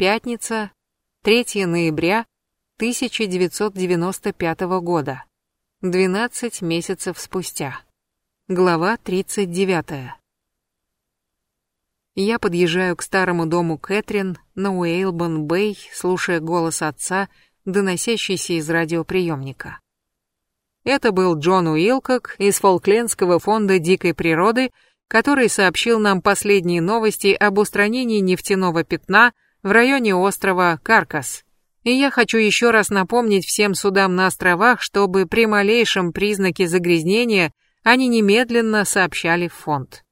Пятница, 3 ноября 1995 года. 12 месяцев спустя. Глава 39. Я подъезжаю к старому дому Кэтрин на Уэйлбон-Бэй, слушая голос отца, доносящийся из радиоприемника. Это был Джон Уилкок из Фолклендского фонда дикой природы, который сообщил нам последние новости об устранении нефтяного пятна в районе острова Каркас. И я хочу еще раз напомнить всем судам на островах, чтобы при малейшем признаке загрязнения они немедленно сообщали в фонд.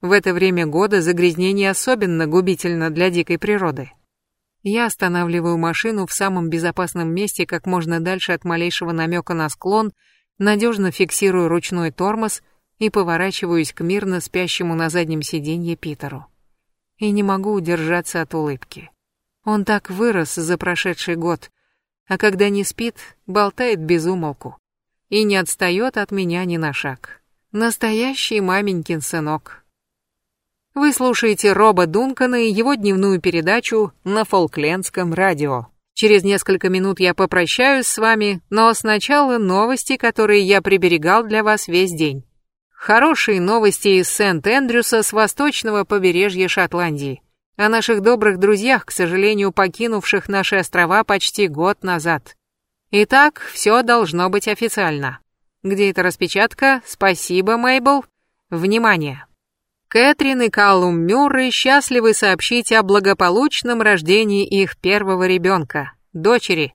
В это время года загрязнение особенно губительно для дикой природы. Я останавливаю машину в самом безопасном месте, как можно дальше от малейшего намека на склон, надежно фиксирую ручной тормоз и поворачиваюсь к мирно спящему на заднем сиденье Питеру. И не могу удержаться от улыбки. Он так вырос за прошедший год, а когда не спит, болтает без умолку и не отстает от меня ни на шаг. Настоящий маменькин сынок. Вы слушаете Роба Дункана и его дневную передачу на Фолклендском радио. Через несколько минут я попрощаюсь с вами, но сначала новости, которые я приберегал для вас весь день. Хорошие новости из Сент-Эндрюса с восточного побережья Шотландии. О наших добрых друзьях, к сожалению, покинувших наши острова почти год назад. Итак, все должно быть официально. Где эта распечатка? Спасибо, Мейбл. Внимание! Кэтрин и Каллум Мюррей счастливы сообщить о благополучном рождении их первого ребенка, дочери.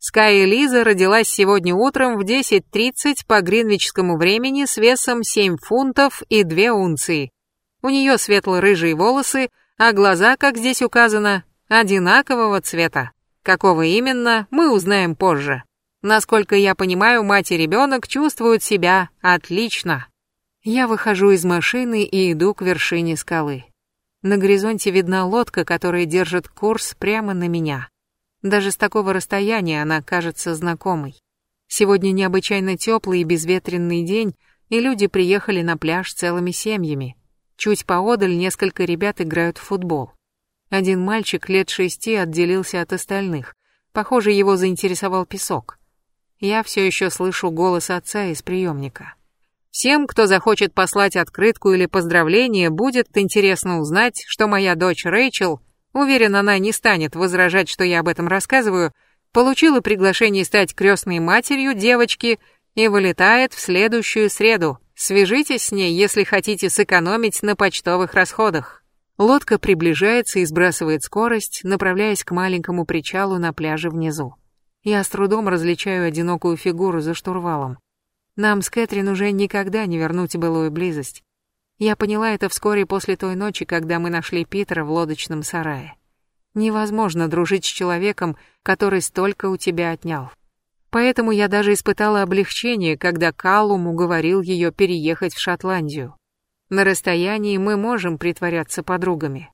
Скай Элиза родилась сегодня утром в 10.30 по гринвичскому времени с весом 7 фунтов и 2 унции. У нее светло-рыжие волосы, а глаза, как здесь указано, одинакового цвета. Какого именно, мы узнаем позже. Насколько я понимаю, мать и ребенок чувствуют себя отлично. Я выхожу из машины и иду к вершине скалы. На горизонте видна лодка, которая держит курс прямо на меня. Даже с такого расстояния она кажется знакомой. Сегодня необычайно теплый и безветренный день, и люди приехали на пляж целыми семьями. Чуть поодаль несколько ребят играют в футбол. Один мальчик лет шести отделился от остальных. Похоже, его заинтересовал песок. Я все еще слышу голос отца из приемника. Всем, кто захочет послать открытку или поздравление, будет интересно узнать, что моя дочь Рэйчел, уверен, она не станет возражать, что я об этом рассказываю, получила приглашение стать крестной матерью девочки и вылетает в следующую среду. Свяжитесь с ней, если хотите сэкономить на почтовых расходах. Лодка приближается и сбрасывает скорость, направляясь к маленькому причалу на пляже внизу. Я с трудом различаю одинокую фигуру за штурвалом. Нам с Кэтрин уже никогда не вернуть былую близость. Я поняла это вскоре после той ночи, когда мы нашли Питера в лодочном сарае. Невозможно дружить с человеком, который столько у тебя отнял. Поэтому я даже испытала облегчение, когда Каллум уговорил ее переехать в Шотландию. На расстоянии мы можем притворяться подругами.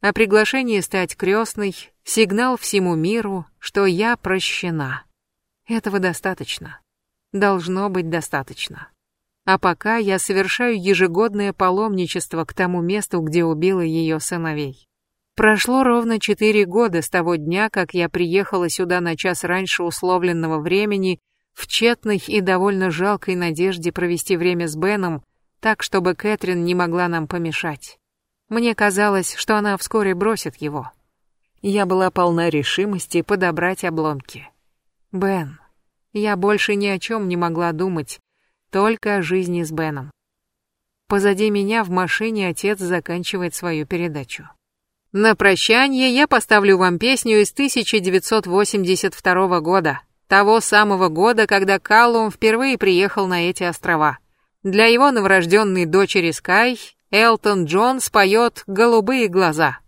А приглашение стать крестной — сигнал всему миру, что я прощена. Этого достаточно должно быть достаточно. А пока я совершаю ежегодное паломничество к тому месту, где убила ее сыновей. Прошло ровно четыре года с того дня, как я приехала сюда на час раньше условленного времени в тщетной и довольно жалкой надежде провести время с Беном, так, чтобы Кэтрин не могла нам помешать. Мне казалось, что она вскоре бросит его. Я была полна решимости подобрать обломки. Бен, я больше ни о чем не могла думать, только о жизни с Беном. Позади меня в машине отец заканчивает свою передачу. На прощание я поставлю вам песню из 1982 года, того самого года, когда Каллум впервые приехал на эти острова. Для его новорожденной дочери Скай Элтон Джон споет «Голубые глаза».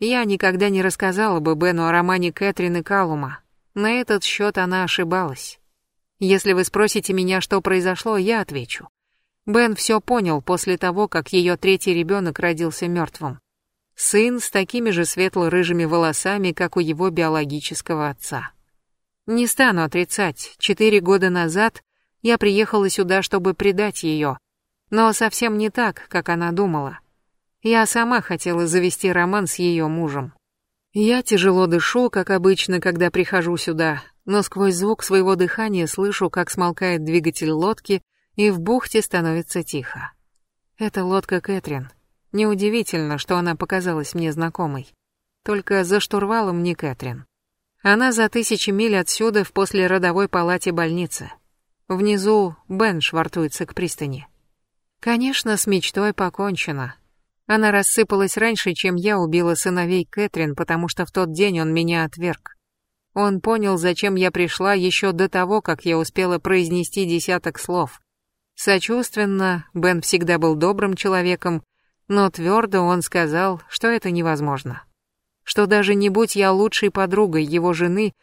Я никогда не рассказала бы Бену о романе Кэтрин и Каллума, на этот счет она ошибалась. Если вы спросите меня, что произошло, я отвечу. Бен все понял после того, как ее третий ребенок родился мертвым. Сын с такими же светло-рыжими волосами, как у его биологического отца. Не стану отрицать, четыре года назад я приехала сюда, чтобы предать ее, но совсем не так, как она думала. Я сама хотела завести роман с ее мужем. Я тяжело дышу, как обычно, когда прихожу сюда, но сквозь звук своего дыхания слышу, как смолкает двигатель лодки, и в бухте становится тихо. Это лодка Кэтрин. Неудивительно, что она показалась мне знакомой. Только за штурвалом не Кэтрин. Она за тысячи миль отсюда в послеродовой палате больницы. Внизу Бен швартуется к пристани. Конечно, с мечтой покончено. Она рассыпалась раньше, чем я убила сыновей Кэтрин, потому что в тот день он меня отверг. Он понял, зачем я пришла еще до того, как я успела произнести десяток слов. Сочувственно, Бен всегда был добрым человеком, но твердо он сказал, что это невозможно. Что даже не будь я лучшей подругой его жены,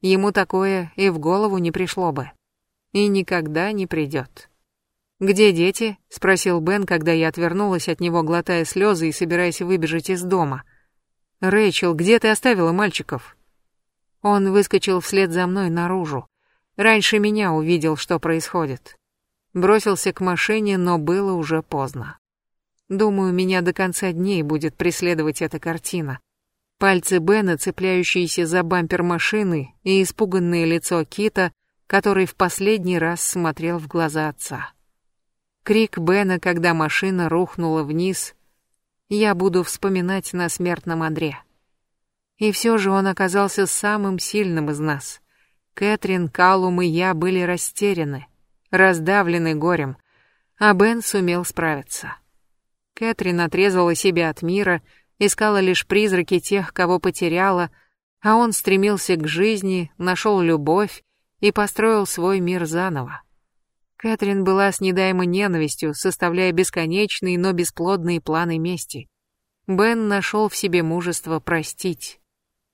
ему такое и в голову не пришло бы. И никогда не придет. «Где дети?» — спросил Бен, когда я отвернулась от него, глотая слезы и собираясь выбежать из дома. «Рэйчел, где ты оставила мальчиков?» Он выскочил вслед за мной наружу. Раньше меня увидел, что происходит. Бросился к машине, но было уже поздно. Думаю, меня до конца дней будет преследовать эта картина. Пальцы Бена, цепляющиеся за бампер машины, и испуганное лицо Кита, который в последний раз смотрел в глаза отца. Крик Бена, когда машина рухнула вниз. Я буду вспоминать на смертном одре. И все же он оказался самым сильным из нас. Кэтрин, Калум и я были растеряны, раздавлены горем, а Бен сумел справиться. Кэтрин отрезала себя от мира, искала лишь призраки тех, кого потеряла, а он стремился к жизни, нашел любовь и построил свой мир заново. Кэтрин была с недаемой ненавистью, составляя бесконечные, но бесплодные планы мести. Бен нашел в себе мужество простить.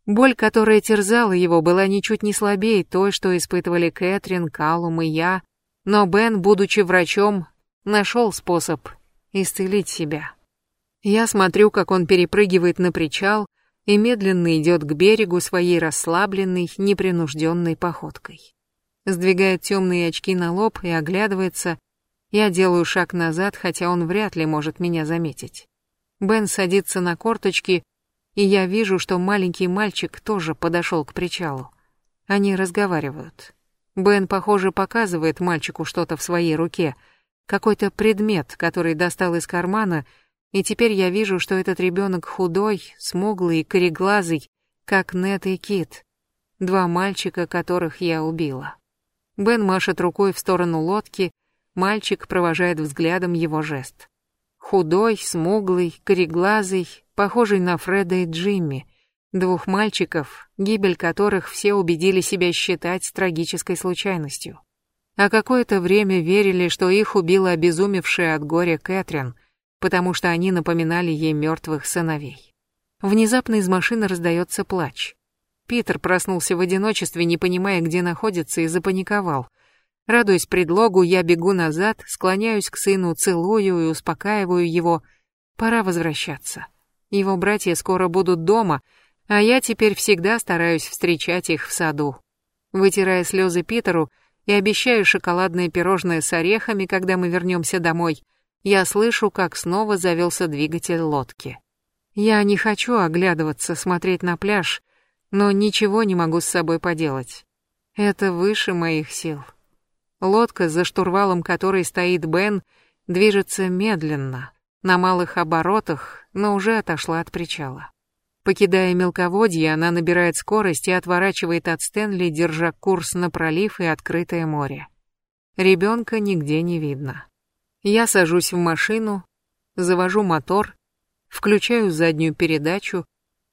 Боль, которая терзала его, была ничуть не слабее той, что испытывали Кэтрин, Калум и я, но Бен, будучи врачом, нашел способ исцелить себя. Я смотрю, как он перепрыгивает на причал и медленно идет к берегу своей расслабленной, непринужденной походкой сдвигает темные очки на лоб и оглядывается. Я делаю шаг назад, хотя он вряд ли может меня заметить. Бен садится на корточки, и я вижу, что маленький мальчик тоже подошел к причалу. Они разговаривают. Бен, похоже, показывает мальчику что-то в своей руке, какой-то предмет, который достал из кармана, и теперь я вижу, что этот ребенок худой, смуглый, кореглазый, как Нет и Кит, два мальчика, которых я убила. Бен машет рукой в сторону лодки, мальчик провожает взглядом его жест. Худой, смуглый, кореглазый, похожий на Фреда и Джимми, двух мальчиков, гибель которых все убедили себя считать трагической случайностью. А какое-то время верили, что их убила обезумевшая от горя Кэтрин, потому что они напоминали ей мертвых сыновей. Внезапно из машины раздается плач. Питер проснулся в одиночестве, не понимая, где находится, и запаниковал. Радуясь предлогу, я бегу назад, склоняюсь к сыну, целую и успокаиваю его. Пора возвращаться. Его братья скоро будут дома, а я теперь всегда стараюсь встречать их в саду. Вытирая слезы Питеру и обещаю шоколадное пирожное с орехами, когда мы вернемся домой, я слышу, как снова завелся двигатель лодки. Я не хочу оглядываться, смотреть на пляж, но ничего не могу с собой поделать. Это выше моих сил. Лодка, за штурвалом которой стоит Бен, движется медленно, на малых оборотах, но уже отошла от причала. Покидая мелководье, она набирает скорость и отворачивает от Стэнли, держа курс на пролив и открытое море. Ребенка нигде не видно. Я сажусь в машину, завожу мотор, включаю заднюю передачу,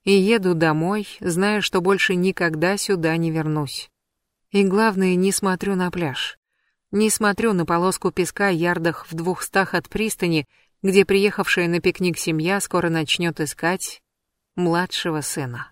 и еду домой, зная, что больше никогда сюда не вернусь. И главное, не смотрю на пляж. Не смотрю на полоску песка ярдах в двухстах от пристани, где приехавшая на пикник семья скоро начнет искать младшего сына.